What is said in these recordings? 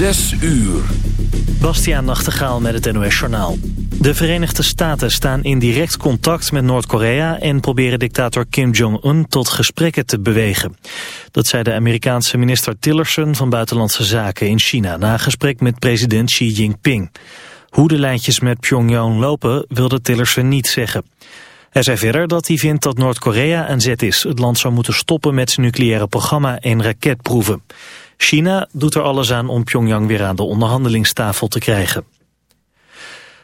Zes uur. Bastiaan Nachtegaal met het NOS Journaal. De Verenigde Staten staan in direct contact met Noord-Korea... en proberen dictator Kim Jong-un tot gesprekken te bewegen. Dat zei de Amerikaanse minister Tillerson van Buitenlandse Zaken in China... na gesprek met president Xi Jinping. Hoe de lijntjes met Pyongyang lopen wilde Tillerson niet zeggen. Hij zei verder dat hij vindt dat Noord-Korea een zet is. Het land zou moeten stoppen met zijn nucleaire programma en raketproeven. China doet er alles aan om Pyongyang weer aan de onderhandelingstafel te krijgen.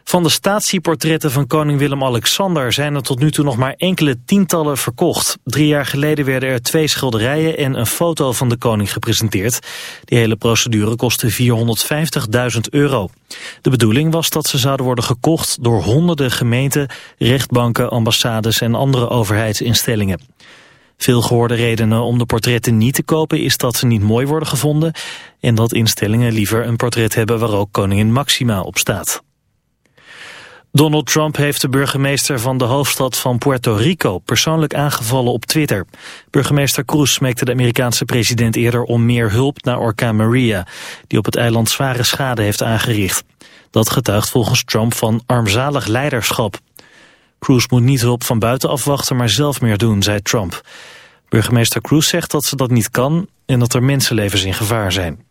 Van de statieportretten van koning Willem-Alexander zijn er tot nu toe nog maar enkele tientallen verkocht. Drie jaar geleden werden er twee schilderijen en een foto van de koning gepresenteerd. Die hele procedure kostte 450.000 euro. De bedoeling was dat ze zouden worden gekocht door honderden gemeenten, rechtbanken, ambassades en andere overheidsinstellingen. Veel gehoorde redenen om de portretten niet te kopen is dat ze niet mooi worden gevonden en dat instellingen liever een portret hebben waar ook koningin Maxima op staat. Donald Trump heeft de burgemeester van de hoofdstad van Puerto Rico persoonlijk aangevallen op Twitter. Burgemeester Cruz smeekte de Amerikaanse president eerder om meer hulp naar orkaan Maria, die op het eiland zware schade heeft aangericht. Dat getuigt volgens Trump van armzalig leiderschap. Cruz moet niet hulp van buiten afwachten, maar zelf meer doen, zei Trump. Burgemeester Cruz zegt dat ze dat niet kan en dat er mensenlevens in gevaar zijn.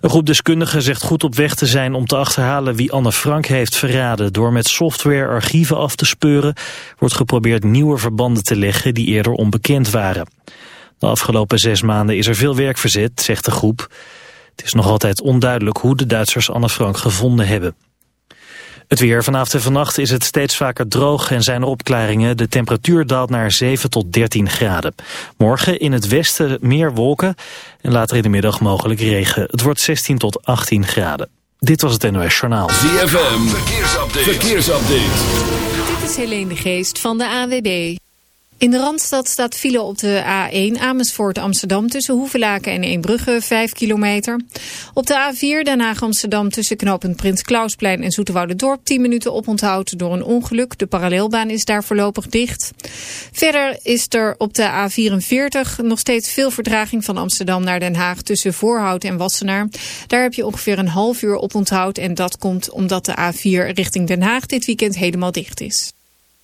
Een groep deskundigen zegt goed op weg te zijn om te achterhalen wie Anne Frank heeft verraden. Door met software archieven af te speuren wordt geprobeerd nieuwe verbanden te leggen die eerder onbekend waren. De afgelopen zes maanden is er veel werk verzet, zegt de groep. Het is nog altijd onduidelijk hoe de Duitsers Anne Frank gevonden hebben. Het weer vanavond en vannacht is het steeds vaker droog en zijn er opklaringen. De temperatuur daalt naar 7 tot 13 graden. Morgen in het westen meer wolken en later in de middag mogelijk regen. Het wordt 16 tot 18 graden. Dit was het NOS Journaal. ZFM, verkeersupdate. verkeersupdate. Dit is Helene de Geest van de AWB. In de Randstad staat file op de A1 Amersfoort Amsterdam tussen Hoevelaken en Eembrugge 5 kilometer. Op de A4 Den Haag Amsterdam tussen knooppunt Prins Klausplein en Dorp 10 minuten oponthoud door een ongeluk. De parallelbaan is daar voorlopig dicht. Verder is er op de A44 nog steeds veel verdraging van Amsterdam naar Den Haag tussen Voorhout en Wassenaar. Daar heb je ongeveer een half uur oponthoud en dat komt omdat de A4 richting Den Haag dit weekend helemaal dicht is.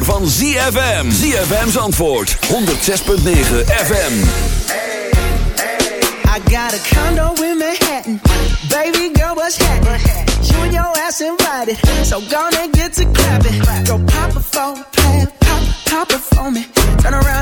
Van ZFM. ZFM's antwoord, 106.9 FM. I got a condo in Manhattan. Baby girl, what's happening? You and your ass invited. So gonna get to clapping. Go pop a plan. Pop, pop. Turn around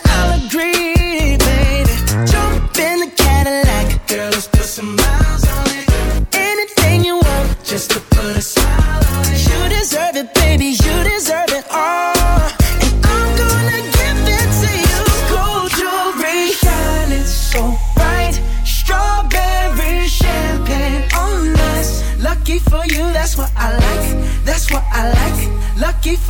agree,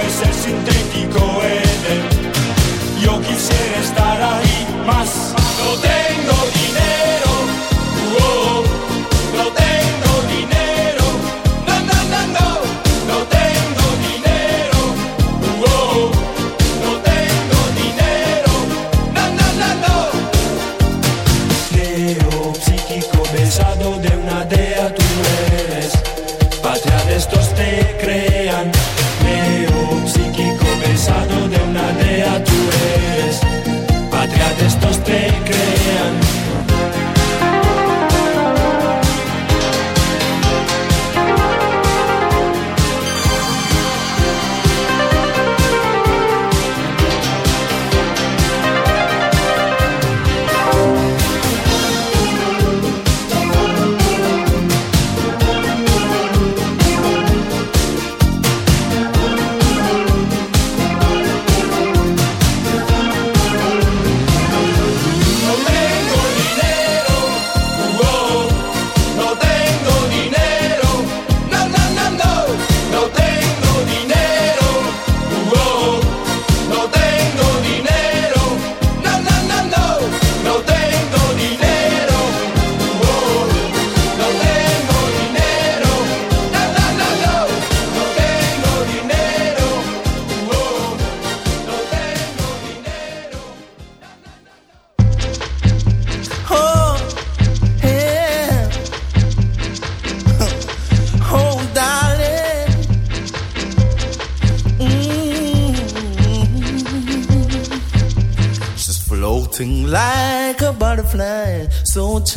es el sintético Eden. Yo quisiera estar ahí más. No te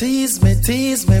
tease me, tease me,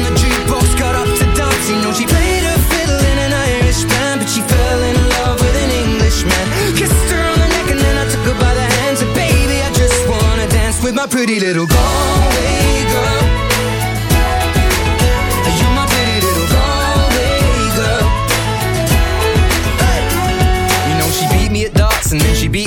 my pretty little Galway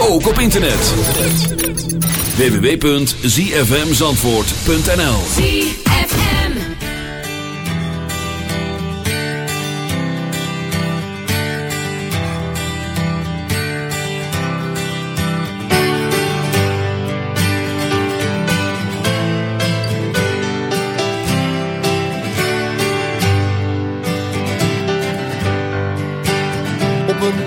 ook op internet. www.zfmzandvoort.nl ZFM. Op een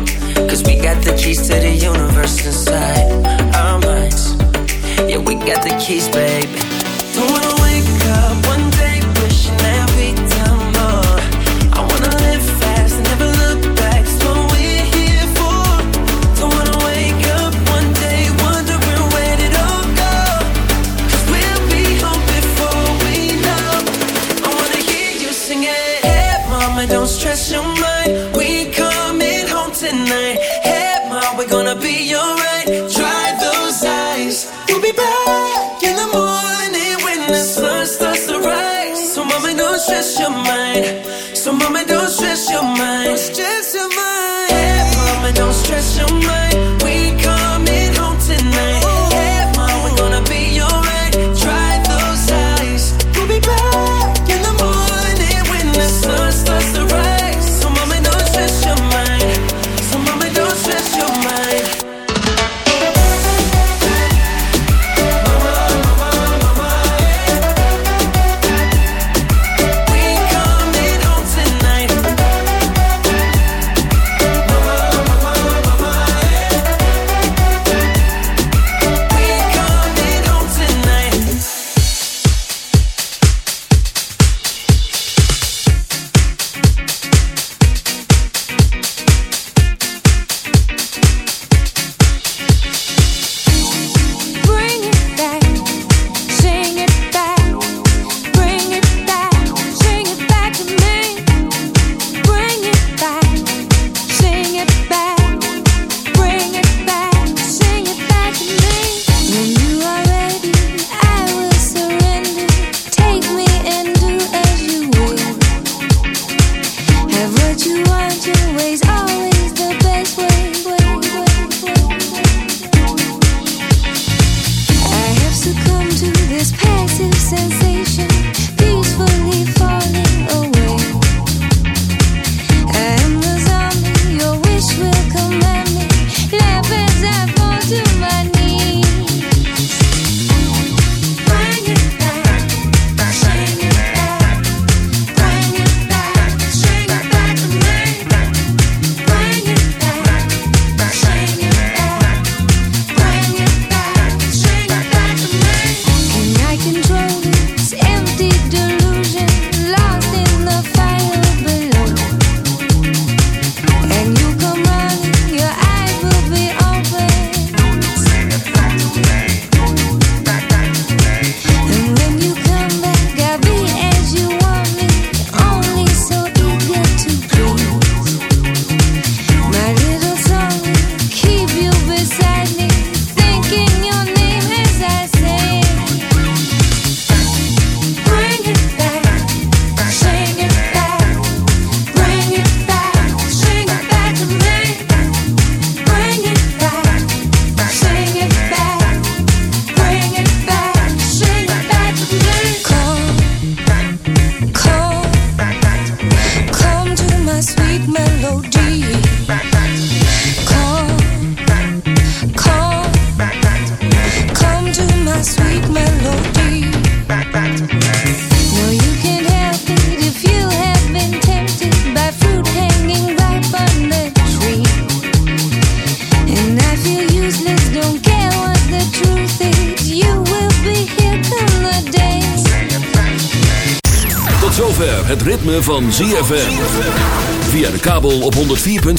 special mind. We coming home tonight. Hey, ma, we're gonna be alright. Dry those eyes, we'll be back.